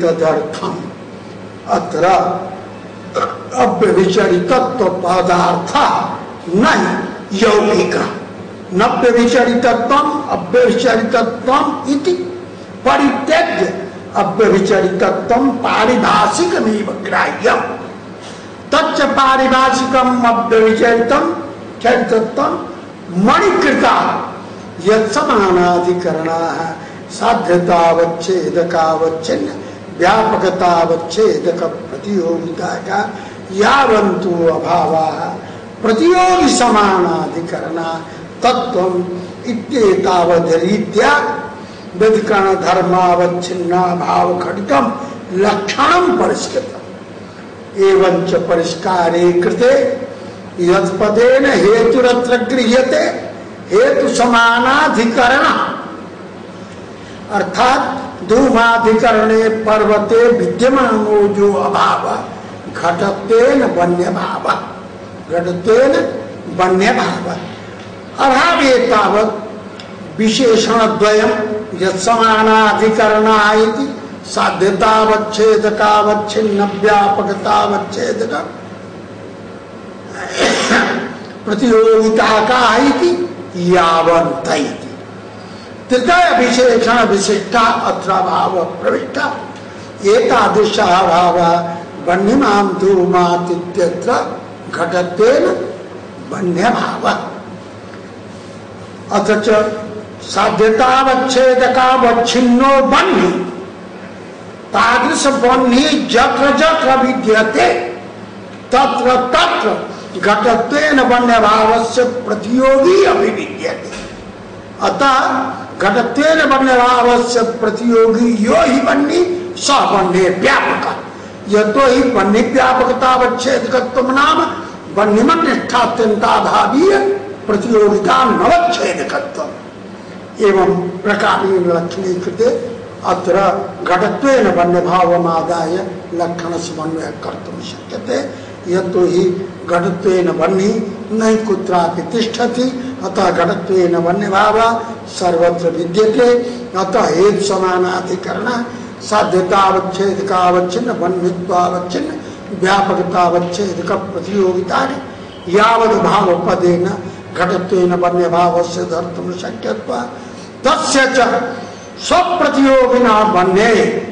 तदर्थम अत्र अव्यभिचरितत्व पदार्थ नहीं यौगिक। नव्यभिचरितत्व अव्यभिचरितत्व इति परित्यज्य अव्यभिचरितत्व पारिभाषिक ग्राह्यम। तच्च पारिभाषिकम, अव्यभिचरितम चरितत्व मणिकृता। यमानाधिकरण साध्यतावच्छेदकावच्छिन्न व्यापकतावच्छेदक प्रतियोगिता का यावंतु अभाव प्रतियोगी समानाधिकरण तत्व इत्येतावदरीत्या व्यधिकरण धर्मावच्छिन्ना भाव खडितम लक्षणम परिष्कृतम। एवं च परिष्कारे कृते यत्पदेन हेतुरत्र गृह्यते हेतु समानाधिकरण अर्थात धूमाधिकरणे पर्वते विद्यमानो जो अभाव, घटतेन वन्य भाव घटतेन वन्य भाव अभावे तावत विशेषण द्वयम यमानाधिकरण साध्यतावच्छेदकावच्छिन्न प्रतियोगिता का यावंत तृतीय विशिष्टा अत्र भाव प्रविष्टा एतादृश भाव वन्यमाम धूमातित्यत्र घटत्वेन वन्य भाव अथ च साध्यतावच्छेदकावच्छिन्नो वन्य तादृश वन्य जत्र विद्यते, तत्र तत्र घटत्वेन प्रतियोगी अतः घटत्वेन भाव से प्रतियोगी, यो ही बन्नी स बन्ने व्यापक। यह तो ही बन्नी व्यापकतावच्छेदकत्व नाम बन्निमनिष्ठात्यंताभावीय प्रतियोगिता नवच्छेदकत्व एवं प्रकारेण लक्षणे कृते अत्र घटत्वेन वन्य भावमादाय लक्षण समन्वय कर्तुं शक्यते। यह तो ही घटत्वेन वन्नी नहीं कुत्रापि तिष्ठति अतः घटत्वेन वन्य भाव सर्वत्र विद्यते। अतः हेतु समानाधिकरण साध्यतावच्छेद का अवच्छिन्न वन्यत्वावच्छिन्न व्यापकतावच्छेद का प्रतियोगिता यावद भाव पदेन घटत्वेन वन्य भाव से धर्तुम शक्यत्वा, तस्य च स्वप्रतियोगिना वन्य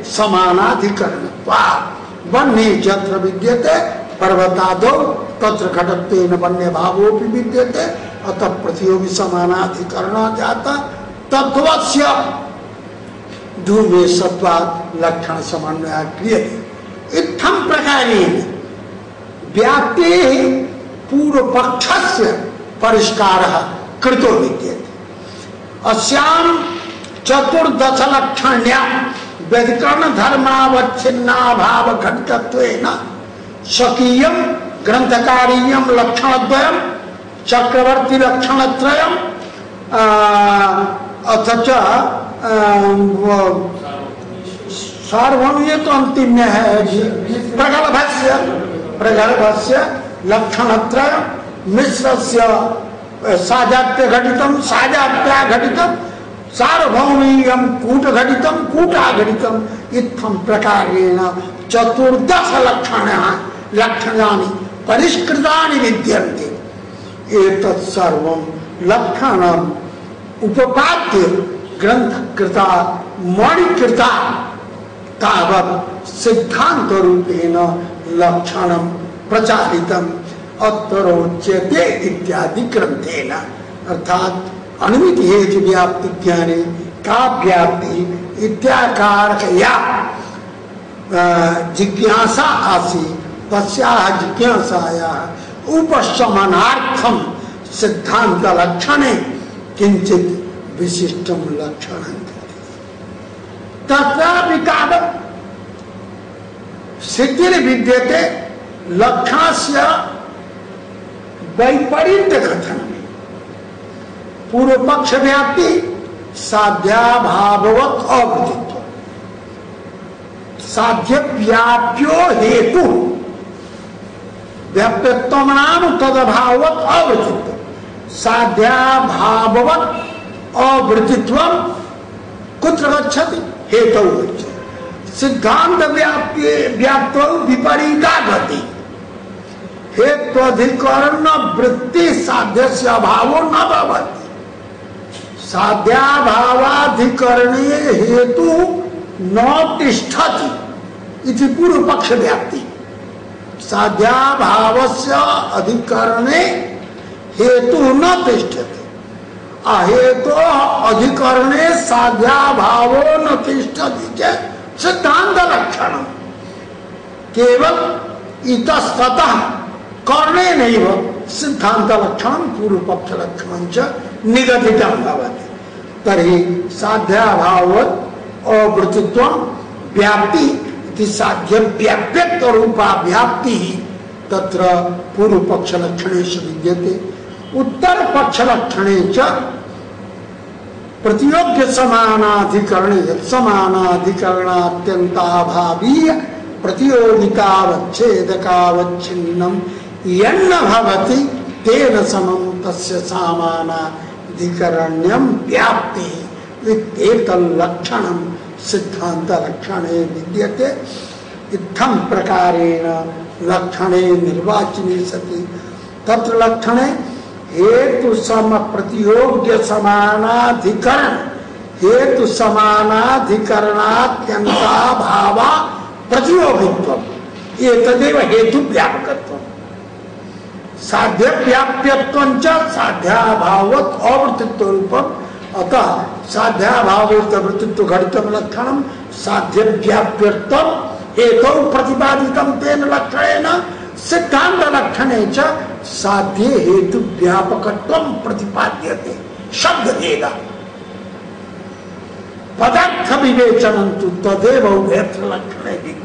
समानाधिकरण वन्य जत्र विद्यते, पर्वतादो तत्र घटत्वेन वन्य भावो भी विद्यते। अतः प्रतियोगी समानाधिकरण जाता तत्वस्य धूमे सत्वा लक्षण समन्वय क्रियते। इत्थम प्रकारेण व्याप्ते पूर्व पक्षस्य परिष्कार कृतो विद्यते। अस्याम चतुर्दश लक्षण्या व्यधिकरण धर्मावच्छिन्ना भाव घटकत्वेन स्वकीयम ग्रंथकारीयम लक्षण द्वयम चक्रवर्ती लक्षण त्रयम अथच सार्वभौम ये तो अंतिम में है प्रगल्भस्य लक्षण त्रय मिश्र से साजात्य घटितम साजात्या घटितम सार्वभौमीयम कूट घटितम कूटा घटितम इत्थम प्रकारेण चतुर्दश लक्षण, लक्षणानि। परिष्कृतानि विद्यन्ते। एतत् सर्वं लक्षणम् ग्रंथ कृता मणिकृता, तावत् सिद्धांत रूपेण लक्षणं प्रचारितम् अत्तरोच्यते इत्यादि ग्रंथेन अर्थात अनुमित हेतु व्याप्ति ज्ञाने का व्याप्ति इत्याकारकया जिज्ञासा आसी तस्या जिज्ञासाया उपशमनार्थम सिद्धांत लक्षण किंचित विशिष्टम लक्षण तथापि तावत् सिद्धि विद्यते लक्षण से वैपरीत कथन पूर्व पक्ष व्याप्ति साध्या भाववत अवृतित्व साध्य व्याप्यो हेतु व्याप्यत्व नाम तद अभावत अवृत्तित्व साध्या भाववत अवृत्तित्व कुत्र गच्छति? हेतु सिद्धांत व्याप्ति व्याप्त विपरीता गति। हेत्वधिकरण वृत्ति साध्य से अभाव न भवती। साध्याभावाधिकरणे हेतु न तिष्ठति इति पूर्व पक्ष व्याप्ति साध्याभाव से अधिकरणे हेतु न तिष्ठति। अहेतु अधिकरणे साध्याभावो न तिष्ठति सिद्धांत लक्षण केवल इतस्तः करणे हो सिद्धांत लक्षण पूर्व पक्ष लक्षण च निगदित भवति। तरी साध्याभाव अवृत्तित्व व्याप्ति इति साध्य व्याप्यत्व रूपा व्याप्ति ही तत्र पूर्व पक्ष लक्षणेश विद्यते। उत्तर पक्ष लक्षणे प्रतियोग्य समानाधिकरण समानाधिकरणात्यंताभावीय प्रतियोगितावच्छेदकावच्छिन्नम यन्न भवति, तेन समम तस्य सामानाधिकरण्यम व्याप्ति लक्षणम सिद्धांत लक्षणे विद्यते। इत्थम प्रकारेण लक्षणे निर्वाचनी सति। तत्र लक्षणे हेतु सम प्रतियोग्य समानाधिकरण। हेतु समानाधिकरणात्यंता भावा प्रतियोगित्व ये तदेव हेतु व्यापकत्व साध्य व्याप्यत्व साध्याभावत अवृत्तित्व रूपम अतः साध्याभावृत्तित्व घटित लक्षण साध्य व्याप्यत्व हेतु प्रतिपादित तेन लक्षण सिद्धांत लक्षण साध्य हेतु व्यापक प्रतिपाद्य शब्द देगा पदार्थ विवेचन तदेव लक्षण।